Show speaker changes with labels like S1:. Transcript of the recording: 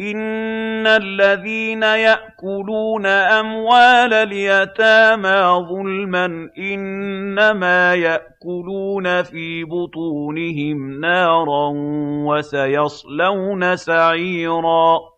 S1: إِنَّ الَّذِينَ يَأْكُلُونَ أَمْوَالَ الْيَتَامَىٰ ظُلْمًا إِنَّمَا يَأْكُلُونَ فِي بُطُونِهِمْ نَارًا ۖ وَسَيَصْلَوْنَ سَعِيرًا